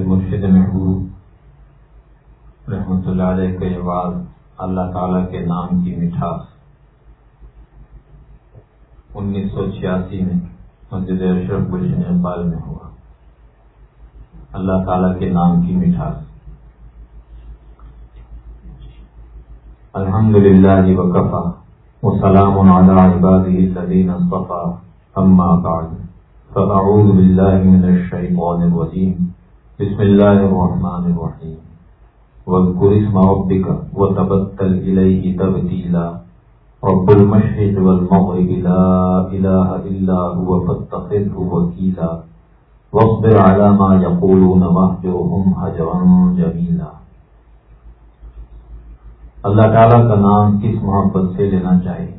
میرے مرشد محبوب رحمۃ اللہ علیہ کے بعد اللہ تعالی کے نام کی مٹھاس۔ انیس سو چھیاسی میں مسجد اشرف گلشن اقبال میں ہوا۔ اللہ تعالی کے نام کی مٹھاس۔ الحمد للہ وقفا وسلام على عباده الذين اصطفى اما بعد، فاعوذ بالله من الشيطان الرجيم بسم الله الرحمن الرحيم واذكر اسم ربك وتبتل اليه تبتيلا رب المشرق والمغرب لا اله الا هو فاتخذه وكيلا واصبر على ما يقولون واهجرهم هجرا جميلا اللہ تعالیٰ کا نام کس محبت سے لینا چاہیے؟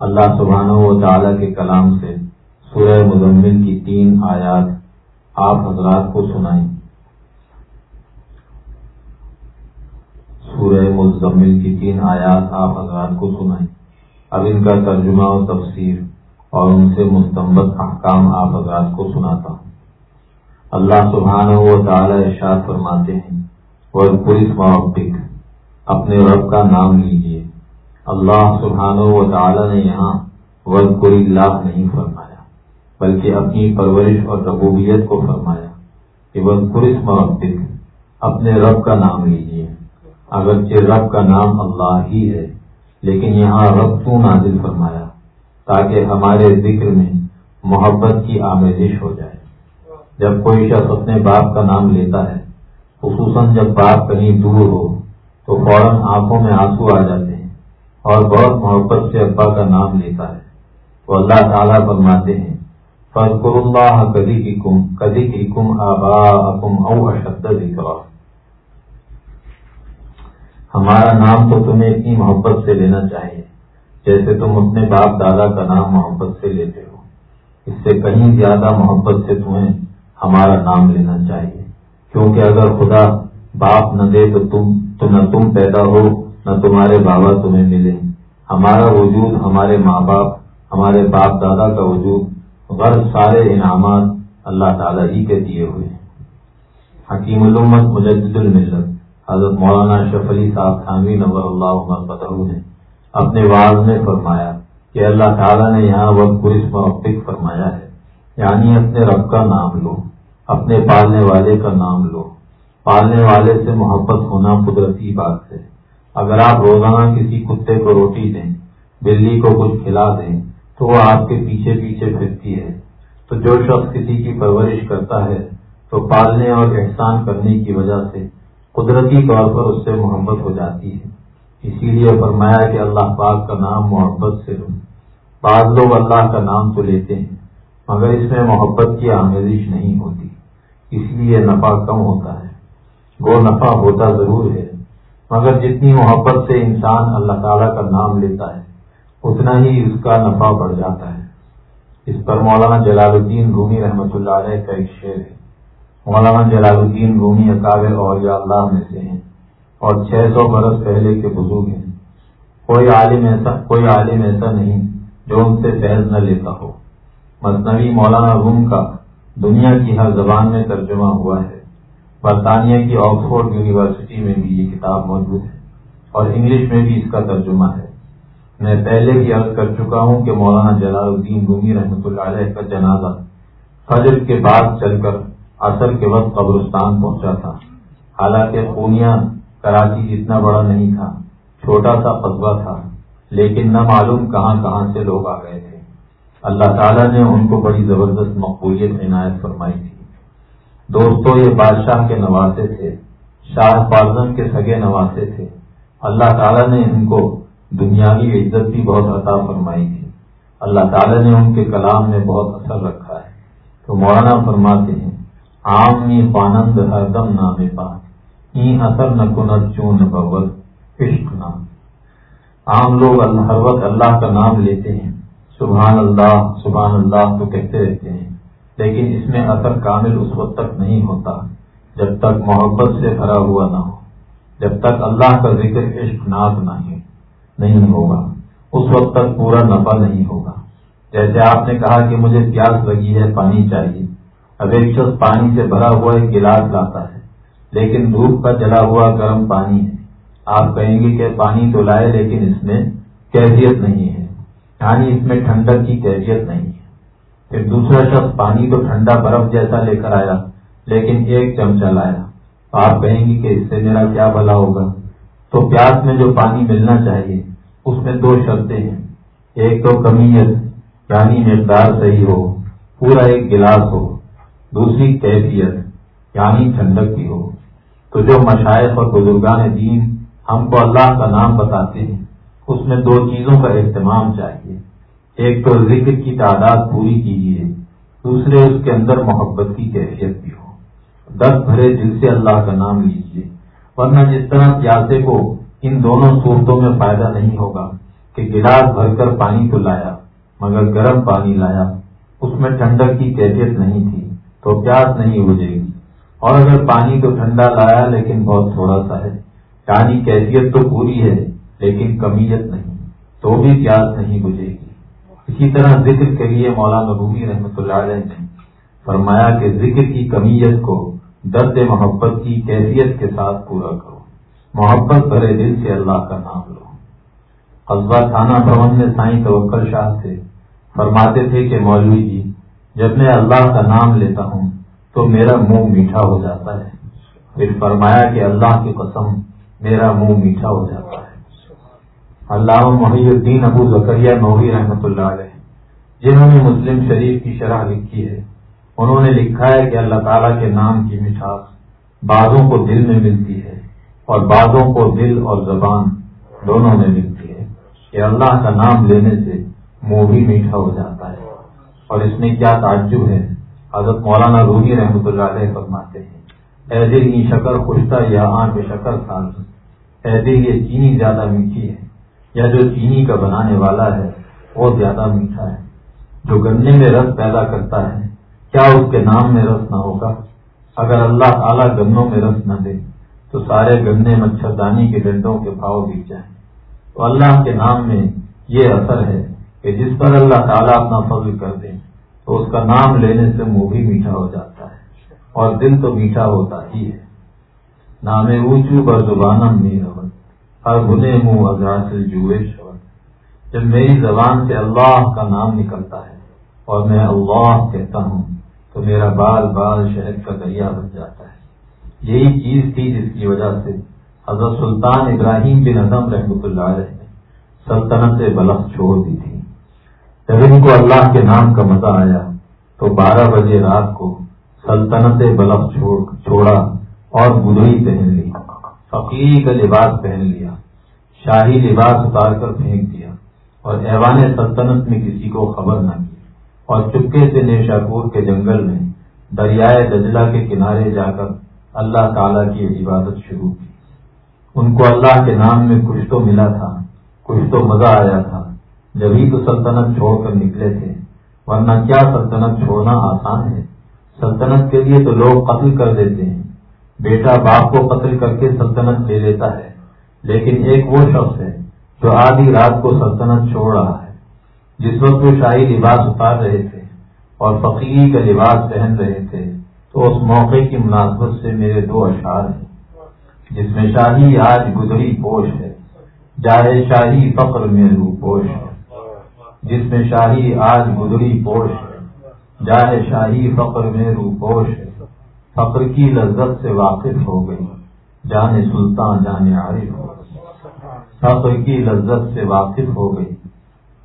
اللہ سبحانہ و تعالیٰ کے کلام سے سورہ مزمل کی تین آیات آپ حضرات کو سنائیں۔ سورہ مزمل کی تین آیات آپ حضرات کو سنائیں۔ اب ان کا ترجمہ و تفسیر اور ان سے مستمت احکام آپ حضرات کو سناتا ہوں۔ اللہ سبحانہ و تعالی ارشاد فرماتے ہیں اور پولیس محبت اپنے رب کا نام لیجیے اللہ سبحانہ و تعالی نے یہاں ورد کوئی لاہ نہیں فرمایا۔ بلکہ اپنی پرورش اور ربوبیت کو فرمایا کہ ورد محبت اپنے رب کا نام لیجیے اگرچہ رب کا نام اللہ ہی ہے، لیکن یہاں رب کیوں نازل فرمایا، تاکہ ہمارے ذکر میں محبت کی آمیزش ہو جائے۔ جب کوئی شخص اپنے باپ کا نام لیتا ہے، خصوصاً جب باپ کہیں دور ہو، تو فوراً آنکھوں میں آنسو آ جاتے ہیں اور بہت محبت سے ابا کا نام لیتا ہے۔ تو اللہ تعالیٰ فرماتے ہیں فضر اللہ کدی کی کم کدی کی کم آبا کم او اشد ہمارا نام تو تمہیں اتنی محبت سے لینا چاہیے جیسے تم اپنے باپ دادا کا نام محبت سے لیتے ہو۔ اس سے کہیں زیادہ محبت سے تمہیں ہمارا نام لینا چاہیے۔ کیونکہ اگر خدا باپ نہ دے تو تم، تو نہ تم پیدا ہو، نہ تمہارے بابا تمہیں ملے ہمارا وجود ہمارے ماں باپ، ہمارے باپ دادا کا وجود غرض سارے انعامات اللہ تعالیٰ ہی کے دیے ہوئے ہیں۔ حکیم علومت مجدد الملت حضرت مولانا شف علی صاحب خانوی نور اللہ فتح نے اپنے واضح میں فرمایا کہ اللہ تعالیٰ نے یہاں وقت پولیس موقف فرمایا ہے۔ یعنی اپنے رب کا نام لو، اپنے پالنے والے کا نام لو۔ پالنے والے سے محبت ہونا قدرتی بات ہے۔ اگر آپ روزانہ کسی کتے کو روٹی دیں، بلی کو کچھ کھلا دیں تو وہ آپ کے پیچھے پیچھے پھرتی ہے۔ تو جو شخص کسی کی پرورش کرتا ہے، تو پالنے اور احسان کرنے کی وجہ سے قدرتی طور پر اس سے محبت ہو جاتی ہے۔ اسی لیے فرمایا کہ اللہ پاک کا نام محبت سے لوں بعض لوگ اللہ کا نام تو لیتے ہیں، مگر اس میں محبت کی آمیزش نہیں ہوتی۔ اس لیے نفع کم ہوتا ہے۔ گو نفع ہوتا ضرور ہے، مگر جتنی محبت سے انسان اللہ تعالیٰ کا نام لیتا ہے اتنا ہی اس کا نفع بڑھ جاتا ہے۔ اس پر مولانا جلال الدین رومی رحمۃ اللہ علیہ کا ایک شعر ہے۔ مولانا جلال الدین رومی اکابر اور یا اللہ میں سے ہیں اور چھ سو برس پہلے کے بزرگ ہیں۔ کوئی عالم ایسا، کوئی عالم ایسا نہیں جو ان سے فیض نہ لیتا ہو۔ مصنوعی مولانا روم کا دنیا کی ہر زبان میں ترجمہ ہوا ہے۔ برطانیہ کی آکسفورڈ یونیورسٹی میں بھی یہ کتاب موجود ہے اور انگلش میں بھی اس کا ترجمہ ہے۔ میں پہلے بھی عرض کر چکا ہوں کہ مولانا جلال الدین رومی رحمۃ اللہ علیہ کا جنازہ فجر کے بعد چل کر اثر کے وقت قبرستان پہنچا تھا۔ حالانکہ پونیا کراچی جتنا بڑا نہیں تھا، چھوٹا سا قصبہ تھا، لیکن نہ معلوم کہاں کہاں سے لوگ آ گئے تھے۔ اللہ تعالیٰ نے ان کو بڑی زبردست مقبولیت عنایت فرمائی تھی۔ دوستوں یہ بادشاہ کے نواسے تھے، شاہ فارزم کے سگے نواسے تھے۔ اللہ تعالیٰ نے ان کو دنیاوی عزت بھی بہت عطا فرمائی تھی۔ اللہ تعالیٰ نے ان کے کلام میں بہت اثر رکھا ہے۔ تو مولانا فرماتے ہیں عام پانند ہر دم نام پاس اثر نہ کنت چون بوت عشق نام۔ عام لوگ ہر وقت اللہ کا نام لیتے ہیں۔ سبحان اللہ سبحان اللہ تو کہتے رہتے ہیں۔ لیکن اس میں اثر کامل اس وقت تک نہیں ہوتا، جب تک محبت سے بھرا ہوا نہ ہو، جب تک اللہ کا ذکر عشق ناز نہیں نہیں ہوگا۔ اس وقت تک پورا نفع نہیں ہوگا۔ جیسے آپ نے کہا کہ مجھے پیاس لگی ہے، پانی چاہیے۔ اب ایک شخص پانی سے بھرا ہوا ایک گلاس لاتا ہے، لیکن دھوپ کا جلا ہوا گرم پانی ہے۔ آپ کہیں گے کہ پانی تو لائے، لیکن اس میں کیفیت نہیں ہے۔ یعنی اس میں ٹھنڈک کی کیفیت نہیں ہے۔ پھر دوسرا شخص پانی کو ٹھنڈا برف جیسا لے کر آیا، لیکن ایک چمچہ لایا۔ آپ کہیں گے کہ اس سے میرا کیا بھلا ہوگا؟ تو پیاس میں جو پانی ملنا چاہیے، اس میں دو شرطیں ہیں۔ ایک تو کمیت یعنی مقدار صحیح ہو، پورا ایک گلاس ہو۔ دوسری کیفیت یعنی ٹھنڈک بھی ہو۔ تو جو مشائق اور بزرگان دین ہم کو اللہ کا نام بتاتے ہیں، اس میں دو چیزوں کا اہتمام چاہیے۔ ایک تو ذکر کی تعداد پوری کیجیے، دوسرے اس کے اندر محبت کی کیفیت بھی ہو۔ دس بھرے دل سے اللہ کا نام لیجیے۔ ورنہ جس طرح پیاسے کو ان دونوں صورتوں میں فائدہ نہیں ہوگا کہ گلاس بھر کر پانی تو لایا، مگر گرم پانی لایا۔ اس میں ٹھنڈک کی کیفیت نہیں تھی تو پیاس نہیں بجے گی۔ اور اگر پانی تو ٹھنڈا لایا لیکن بہت تھوڑا سا ہے۔ یعنی کیفیت تو پوری ہے، لیکن کمیت نہیں۔ تو بھی پیاس نہیں بجے گی۔ اسی طرح ذکر کے لیے مولانا رومی رحمۃ اللہ علیہ نے فرمایا کہ ذکر کی کمیت کو درد محبت کی کیفیت کے ساتھ پورا کرو۔ محبت بھرے دل سے اللہ کا نام لو۔ قصبہ تھانہ بھون میں سائیں توکل شاہ سے فرماتے تھے کہ مولوی جی جب میں اللہ کا نام لیتا ہوں تو میرا منہ میٹھا ہو جاتا ہے۔ پھر فرمایا کہ اللہ کی قسم میرا منہ میٹھا ہو جاتا ہے۔ اللہ محی الدین ابو زکریہ نوری رحمۃ اللہ علیہ، جنہوں نے مسلم شریف کی شرح لکھی ہے۔ انہوں نے لکھا ہے کہ اللہ تعالیٰ کے نام کی مٹھاس بعضوں کو دل میں ملتی ہے اور بعضوں کو دل اور زبان دونوں میں ملتی ہے کہ اللہ کا نام لینے سے منہ بھی میٹھا ہو جاتا ہے۔ اور اس میں کیا تعجب ہے؟ حضرت مولانا روحی رحمۃ اللہ علیہ فرماتے ہیں، اے دل کی شکر خوشتا یا آنکھ شکر سال اے دل یہ چینی زیادہ میٹھی ہے، یا جو چینی کا بنانے والا ہے، وہ زیادہ میٹھا ہے۔ جو گنے میں رس پیدا کرتا ہے کیا اس کے نام میں رس نہ ہوگا؟ اگر اللہ تعالیٰ گنوں میں رس نہ دے، تو سارے گنے مچھردانی کے ڈنڈوں کے بھاؤ بک جائیں۔ تو اللہ کے نام میں یہ اثر ہے کہ جس پر اللہ تعالیٰ اپنا فضل کر دے تو اس کا نام لینے سے منہ بھی میٹھا ہو جاتا ہے اور دل تو میٹھا ہوتا ہی ہے۔ نام اونچو پر زبانم نہیں رہو ہر گنے منہ اگراصل جوئے شور جب میری زبان سے اللہ کا نام نکلتا ہے اور میں اللہ کہتا ہوں تو میرا بال بال شہد کا دریا بن جاتا ہے۔ یہی چیز تھی جس کی وجہ سے حضرت سلطان ابراہیم بن عدم رحمۃ اللہ علیہ نے سلطنت بلخ چھوڑ دی تھی۔ جب ان کو اللہ کے نام کا مزہ آیا تو بارہ بجے رات کو سلطنت بلخ چھوڑا اور بدڑی پہن لی فقیر کا لباس پہن لیا، شاہی لباس اتار کر پھینک دیا اور ایوان سلطنت میں کسی کو خبر نہ کی اور چپکے سے نیشاپور کے جنگل میں دریائے دجلہ کے کنارے جا کر اللہ تعالی کی عبادت شروع کی۔ ان کو اللہ کے نام میں کچھ تو ملا تھا، کچھ تو مزہ آیا تھا۔ جبھی تو سلطنت چھوڑ کر نکلے تھے، ورنہ کیا سلطنت چھوڑنا آسان ہے؟ سلطنت کے لیے تو لوگ قتل کر دیتے ہیں۔ بیٹا باپ کو قتل کر کے سلطنت لے لیتا ہے، لیکن ایک وہ شخص ہے جو آدھی رات کو سلطنت چھوڑ رہا ہے۔ جس وقت وہ شاہی لباس اتار رہے تھے اور فقیری کا لباس پہن رہے تھے، تو اس موقع کی مناسبت سے میرے دو اشعار ہیں، جس میں شاہی آج گزری پوش ہے جاہے شاہی فقر میں رو پوش ہے، جس میں شاہی آج گزری پوش ہے جاہے شاہی فقر میں رو پوش ہے۔ فقر کی لذت سے واقف ہو گئی، جان سلطان، جان عارف ہو فقر کی لذت سے واقف ہو گئی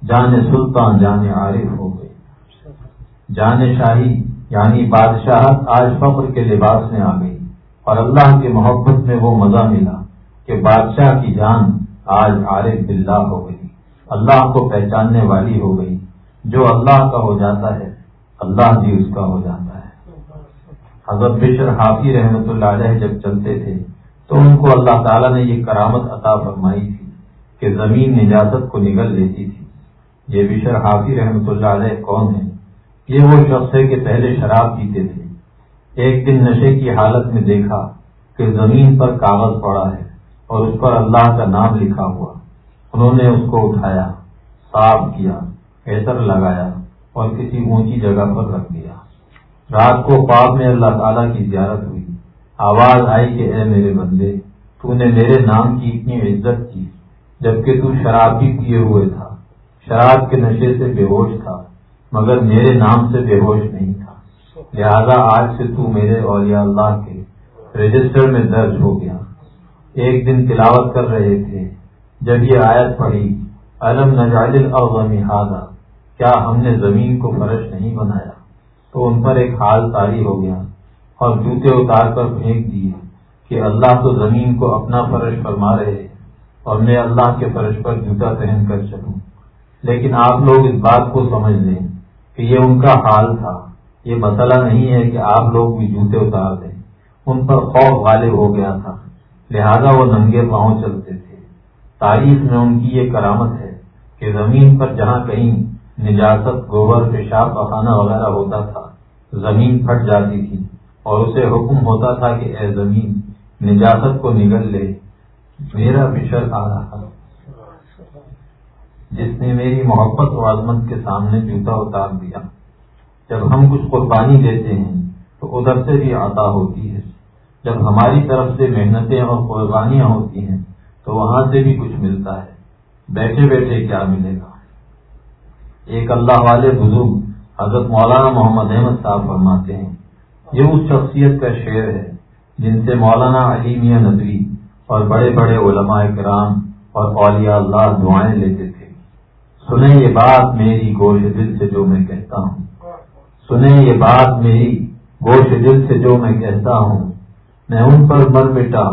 جان سلطان، جان عارف ہو گئی۔ جان شاہی یعنی بادشاہت آج فخر کے لباس میں آ گئی۔ اور اللہ کی محبت میں وہ مزہ ملا کہ بادشاہ کی جان آج عارف باللہ ہو گئی۔ اللہ کو پہچاننے والی ہو گئی۔ جو اللہ کا ہو جاتا ہے، اللہ بھی اس کا ہو جاتا ہے۔ حضرت بشر حافی رحمۃ اللہ علیہ جب چلتے تھے، تو ان کو اللہ تعالیٰ نے یہ کرامت عطا فرمائی تھی کہ زمین نجاست کو نگل لیتی تھی۔ یہ بشر حافی رحمۃ اللہ علیہ کون ہے یہ وہ شخص ہے کہ پہلے شراب پیتے تھے۔ ایک دن نشے کی حالت میں دیکھا کہ زمین پر کاغذ پڑا ہے اور اس پر اللہ کا نام لکھا ہوا۔ انہوں نے اس کو اٹھایا، صاف کیا، ایسر لگایا اور کسی اونچی جگہ پر رکھ دیا۔ رات کو خواب میں اللہ تعالیٰ کی زیارت ہوئی۔ آواز آئی کہ اے میرے بندے، تو نے میرے نام کی اتنی عزت کی جبکہ تو شراب بھی پیے ہوئے تھا۔ شراب کے نشے سے بے ہوش تھا، مگر میرے نام سے بے ہوش نہیں تھا۔ لہذا آج سے تو میرے اولیاء اللہ کے رجسٹر میں درج ہو گیا۔ ایک دن تلاوت کر رہے تھے، جب یہ آیت پڑھی علم نجال اغمی کیا ہم نے زمین کو فرش نہیں بنایا؟ تو ان پر ایک حال تاری ہو گیا اور جوتے اتار کر پھینک دیے کہ اللہ تو زمین کو اپنا فرش فرما رہے اور میں اللہ کے فرش پر جوتا پہن کر چلوں۔ لیکن آپ لوگ اس بات کو سمجھ لیں کہ یہ ان کا حال تھا۔ یہ مسئلہ نہیں ہے کہ آپ لوگ بھی جوتے اتار دیں۔ ان پر خوف غالب ہو گیا تھا۔ لہذا وہ ننگے پاؤں چلتے تھے۔ تاریخ میں ان کی یہ کرامت ہے کہ زمین پر جہاں کہیں نجاست، گوبر، پیشاب پخانا وغیرہ ہوتا تھا، زمین پھٹ جاتی تھی اور اسے حکم ہوتا تھا کہ اے زمین، نجاست کو نگل لے۔ میرا بشر آ رہا۔ جس نے میری محبت و عظمت کے سامنے جوتا اتار دیا۔ جب ہم کچھ قربانی دیتے ہیں، تو ادھر سے بھی عطا ہوتی ہے۔ جب ہماری طرف سے محنتیں اور قربانیاں ہوتی ہیں، تو وہاں سے بھی کچھ ملتا ہے۔ بیٹھے بیٹھے کیا ملے گا؟ ایک اللہ والے بزرگ حضرت مولانا محمد احمد صاحب فرماتے ہیں، یہ اس شخصیت کا شعر ہے جن سے مولانا علیمیہ ندوی اور بڑے بڑے علماء کرام اور اولیاء اللہ دعائیں لیتے تھے۔ سنیں یہ بات میری گوش دل سے جو میں کہتا ہوں۔ سنیں یہ بات میری گوش دل سے جو میں کہتا ہوں۔ میں ان پر مر مٹا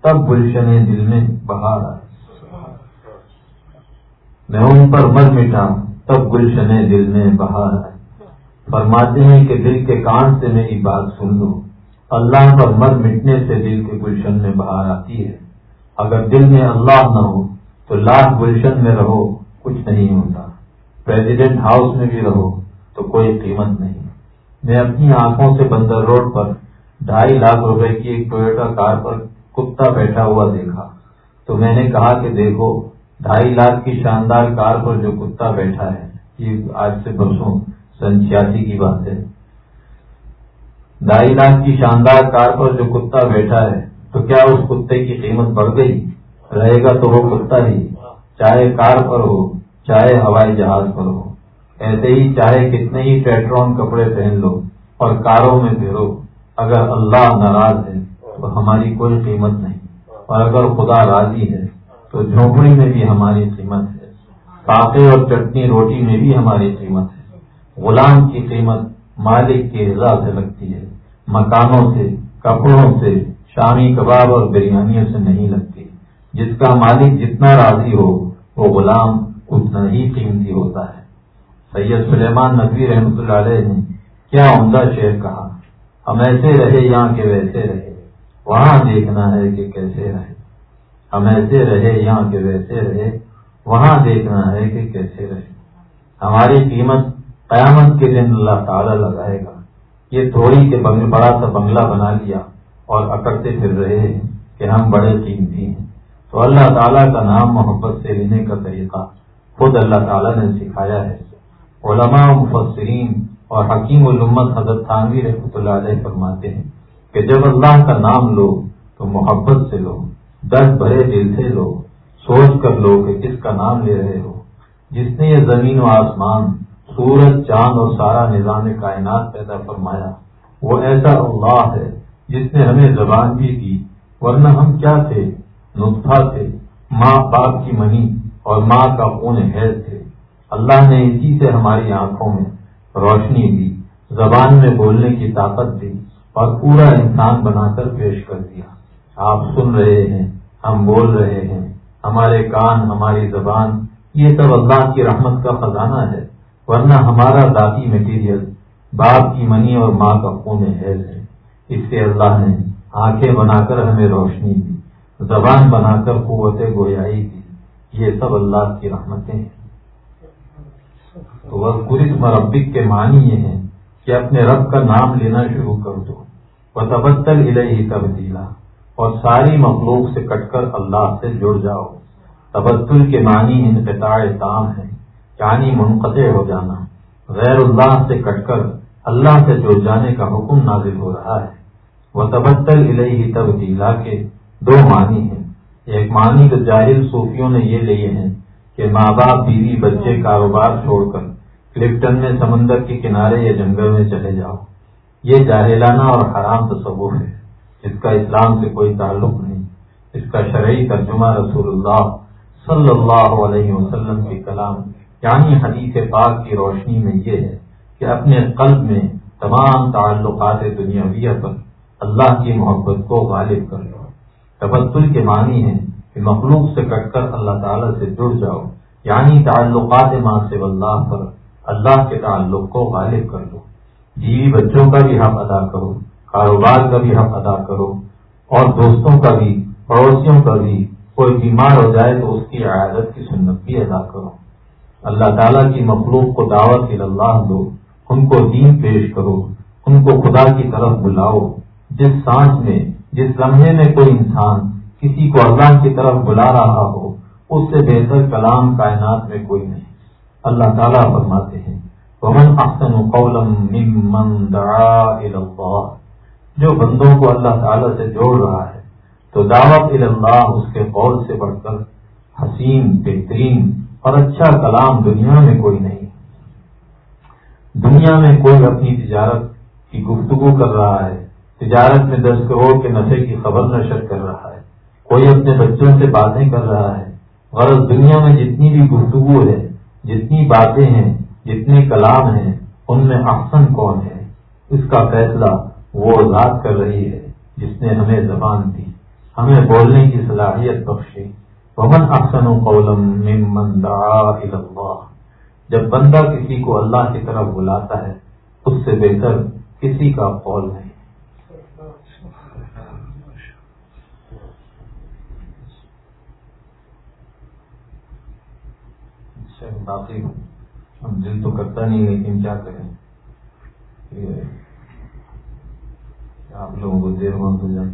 تب گلشن دل میں بہار میں ان پر مر مٹا تب گلشن دل میں بہار آئے فرماتے ہیں کہ دل کے کان سے میری بات سن لو۔ اللہ پر مر مٹنے سے دل کے گلشن میں بہار آتی ہے۔ اگر دل میں اللہ نہ ہو، تو لاکھ گلشن میں رہو۔ کچھ نہیں ہوتا۔ پریزیڈنٹ ہاؤس میں بھی رہو تو کوئی قیمت نہیں۔ میں اپنی آنکھوں سے بندر روڈ پر ڈھائی لاکھ روپے کی ایک ٹویٹا کار پر کتا بیٹھا ہوا دیکھا۔ تو میں نے کہا کہ دیکھو، ڈھائی لاکھ کی شاندار کار پر جو کتا بیٹھا ہے، یہ آج سے برسوں سن چھیاسی کی بات ہے۔ ڈھائی لاکھ کی شاندار کار پر جو کتا بیٹھا ہے، تو کیا اس کتے کی قیمت بڑھ گئی؟ رہے گا تو وہ کتا ہی۔ چاہے کار پر ہو، چاہے ہوائی جہاز پر ہو۔ ایسے ہی چاہے کتنے ہی پیٹرون کپڑے پہن لو اور کاروں میں پھرو۔ اگر اللہ ناراض ہے تو ہماری کوئی قیمت نہیں۔ اور اگر خدا راضی ہے تو جھونپڑی میں بھی ہماری قیمت ہے۔ پاپے اور چٹنی روٹی میں بھی ہماری قیمت ہے۔ غلام کی قیمت مالک کی رضا سے لگتی ہے۔ مکانوں سے، کپڑوں سے، شامی کباب اور بریانیوں سے نہیں لگتی۔ جس کا مالک جتنا راضی ہو، وہ غلام اتنا ہی قیمتی ہوتا ہے۔ سید سلیمان نقوی رحمۃ اللہ علیہ نے کیا عمدہ شعر کہا، ہم ایسے رہے یہاں کے ویسے رہے، وہاں دیکھنا ہے کہ کیسے رہے۔ ہم ایسے رہے یہاں کے ویسے رہے، وہاں دیکھنا ہے کہ کیسے رہے۔ ہماری قیمت قیامت کے دن اللہ تعالی لگائے گا۔ یہ تھوڑی کے بڑا سا بنگلہ بنا لیا اور اکڑتے پھر رہے ہیں کہ ہم بڑے قیمتی ہیں۔ تو اللہ تعالیٰ کا نام محبت سے لینے کا طریقہ خود اللہ تعالیٰ نے سکھایا ہے۔ علماء مفسرین اور حکیم الامت حضرت خانوی رحمۃ اللہ علیہ فرماتے ہیں کہ جب اللہ کا نام لو تو محبت سے لو درد بھرے دل سے لو، سوچ کر لو کہ کس کا نام لے رہے ہو۔ جس نے یہ زمین و آسمان، سورج، چاند اور سارا نظام کائنات پیدا فرمایا، وہ ایسا اللہ ہے جس نے ہمیں زبان بھی دی، ورنہ ہم کیا تھے؟ نطفہ تھے۔ ماں باپ کی منی اور ماں کا خون حیض تھے۔ اللہ نے اسی سے ہماری آنکھوں میں روشنی دی، زبان میں بولنے کی طاقت دی اور پورا انسان بنا کر پیش کر دیا۔ آپ سن رہے ہیں، ہم بول رہے ہیں۔ ہمارے کان، ہماری زبان، یہ سب اللہ کی رحمت کا خزانہ ہے، ورنہ ہمارا ذاتی مٹیریل باپ کی منی اور ماں کا خون حیض ہے۔ اس سے اللہ نے آنکھیں بنا کر ہمیں روشنی دی۔ زبان بنا کر قوت گویائی دی۔ یہ سب اللہ کی رحمتیں ہیں۔ تو وہ پوری مربک کے معنی یہ ہیں کہ اپنے رب کا نام لینا شروع کر دو۔ وہ تبدل الہی تبدیلا۔ اور ساری مخلوق سے کٹ کر اللہ سے جڑ جاؤ۔ تبدل کے معنی انقطاع تام ہے یعنی منقطع ہو جانا۔ غیر اللہ سے کٹ کر اللہ سے جڑ جانے کا حکم نازل ہو رہا ہے۔ وہ تبدل الہی تبدیلا کے دو معنی ہیں۔ ایک معنی تو جاہل صوفیوں نے یہ لیے ہیں کہ ماں باپ، بیوی، بچے، کاروبار چھوڑ کر کلپٹن میں سمندر کے کنارے یا جنگل میں چلے جاؤ۔ یہ جاہلانہ اور حرام تصور ہے۔ اس کا اسلام سے کوئی تعلق نہیں۔ اس کا شرعی ترجمہ رسول اللہ صلی اللہ علیہ وسلم کے کلام یعنی حدیث پاک کی روشنی میں یہ ہے کہ اپنے قلب میں تمام تعلقات دنیاویہ پر اللہ کی محبت کو غالب کر لو۔ تبدل کے معنی ہے کہ مخلوق سے کٹ کر اللہ تعالی سے جڑ جاؤ یعنی تعلقات ماں سے اللہ پر اللہ کے تعلق کو غالب کر لو۔ بیوی بچوں کا بھی حق ادا کرو، کاروبار کا بھی حق ادا کرو، اور دوستوں کا بھی، پڑوسیوں کا بھی کوئی بیمار ہو جائے تو اس کی عیادت کی سنت بھی ادا کرو۔ اللہ تعالیٰ کی مخلوق کو دعوت اللہ دو، ان کو دین پیش کرو، ان کو خدا کی طرف بلاؤ، جس سانس میں جس لمحے میں کوئی انسان کسی کو اللہ کی طرف بلا رہا ہو، اس سے بہتر کلام کائنات میں کوئی نہیں۔ اللہ تعالیٰ فرماتے ہیں جو بندوں کو اللہ تعالیٰ سے جوڑ رہا ہے، تو دعوت اللہ اس کے قول سے بڑھ کر حسین، بہترین اور اچھا کلام دنیا میں کوئی نہیں۔ دنیا میں کوئی اپنی تجارت کی گفتگو کر رہا ہے تجارت میں دس کروڑ کے نفے کی خبر نشر کر رہا ہے۔ کوئی اپنے بچوں سے باتیں کر رہا ہے۔ غرض دنیا میں جتنی بھی گفتگو ہے، جتنی باتیں ہیں، جتنے کلام ہیں، ان میں احسن کون ہے؟ اس کا فیصلہ وہ ذات کر رہی ہے جس نے ہمیں زبان دی۔ ہمیں بولنے کی صلاحیت بخشی۔ ومن احسن قولم ممن دعا اللہ جب بندہ کسی کو اللہ کی طرف بلاتا ہے، اس سے بہتر کسی کا قول نہیں۔ باقی ہم دل تو کرتا نہیں لیکن کیا کریں؟ آپ لوگوں کو دیر مند ہو جائے۔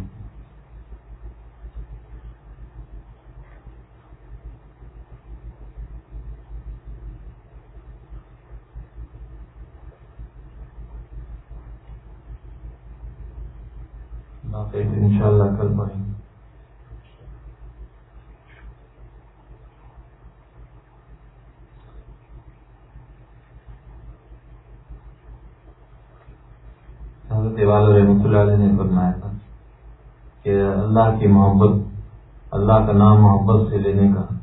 ان شاء اللہ کل پڑھیں گے حضرت والا اللہ علیہ نے فرمایا تھا کہ اللہ کی محبت، اللہ کا نام محبت سے لینے کا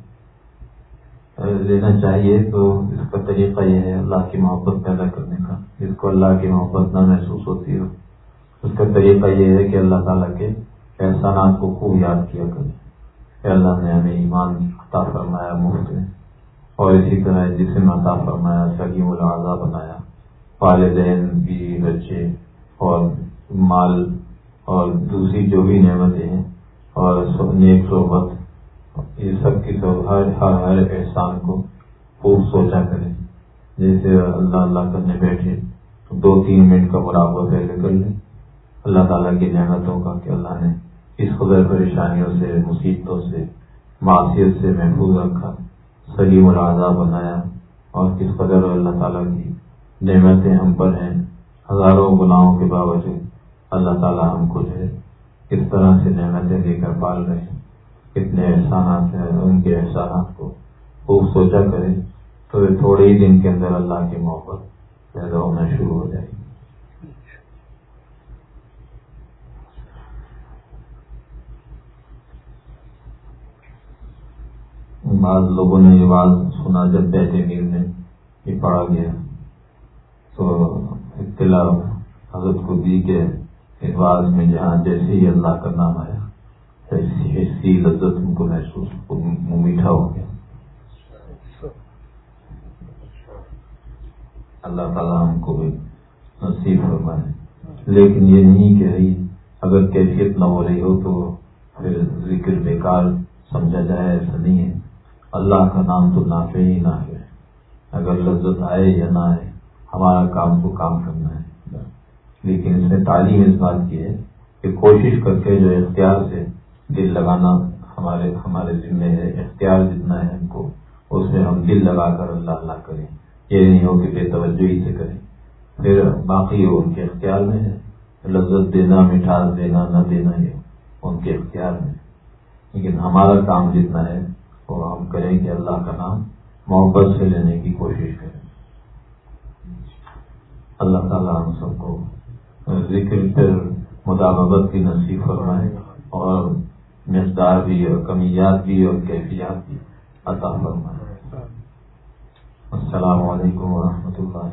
لینا چاہیے، تو اس کا طریقہ یہ ہے اللہ کی محبت پیدا کرنے کا، جس کو اللہ کی محبت نہ محسوس ہوتی ہو۔ اس کا طریقہ یہ ہے کہ اللہ تعالیٰ کے احسانات کو خوب یاد کیا کرے کہ اللہ نے ہمیں ایمان عطا فرمایا مفت میں۔ اور اسی طرح جسم عطا فرمایا، سگی ملاحظہ بنایا۔ والدین، بیوی، بچے اور مال اور دوسری جو بھی نعمتیں ہیں اور نیک صحبت، یہ سب کی سب ہر ہر ہر احسان کو خوب سوچا کریں۔ جیسے اللہ اللہ کرنے بیٹھے، تو دو تین منٹ کا مراقبہ پہلے کر لیں۔ اللہ تعالیٰ کی نعمتوں کا کہ اللہ نے اس قدر پریشانیوں سے، مصیبتوں سے معاشیت سے محفوظ رکھا، سلیم العضا بنایا اور کس قدر اللہ تعالیٰ کی نعمتیں ہم پر ہیں، ہزاروں گناہوں کے باوجود۔ اللہ تعالیٰ ہم کو جو ہے کس طرح سے نعمتیں دے کر پال رہے ہیں۔ کتنے احسانات ہیں، ان کے احسانات کو خوب سوچا کرے تو تھوڑے ہی دن کے اندر اللہ کی محبت پیدا ہونا شروع ہو جائے گی۔ بعض لوگوں نے یہ بات سنا، جب بیٹے میر نے یہ پڑھا گیا تو اطلاع حضرت کو دی کہ اعتبار میں جہاں جیسے ہی اللہ کا نام آیا ایسی لذت ان کو محسوس میٹھا ہو گیا۔ اللہ تعالیٰ ہم کو بھی نصیب فرمائے۔ لیکن یہ نہیں کہ اگر کیفیت نہ ہو رہی ہو تو پھر ذکر بیکار سمجھا جائے، ایسا نہیں ہے۔ اللہ کا نام تو نافع ہی نہ ہے۔ اگر لذت آئے یا نہ آئے، ہمارا کام تو کام کرنا ہے۔ لیکن اس نے تعلیم اس بات کی ہے کہ کوشش کر کے جو اختیار سے دل لگانا ہمارے ہمارے ذمے ہے، اختیار جتنا ہے ہم کو، اس میں ہم دل لگا کر اللہ اللہ کریں۔ یہ نہیں ہو کہ بے توجہی سے کریں۔ پھر باقی ان کے اختیار میں ہے۔ لذت دینا، مٹھاس دینا، نہ دینا، یہ ان کے اختیار میں۔ لیکن ہمارا کام جتنا ہے، وہ ہم کریں کہ اللہ کا نام محبت سے لینے کی کوشش کریں۔ اللہ تعالیٰ ہم سب کو ذکر پھر مداوت کی نصیب فرمائے اور مقدار بھی اور کمیات بھی اور کیفیات بھی عطا فرمائے۔ السلام علیکم ورحمۃ اللہ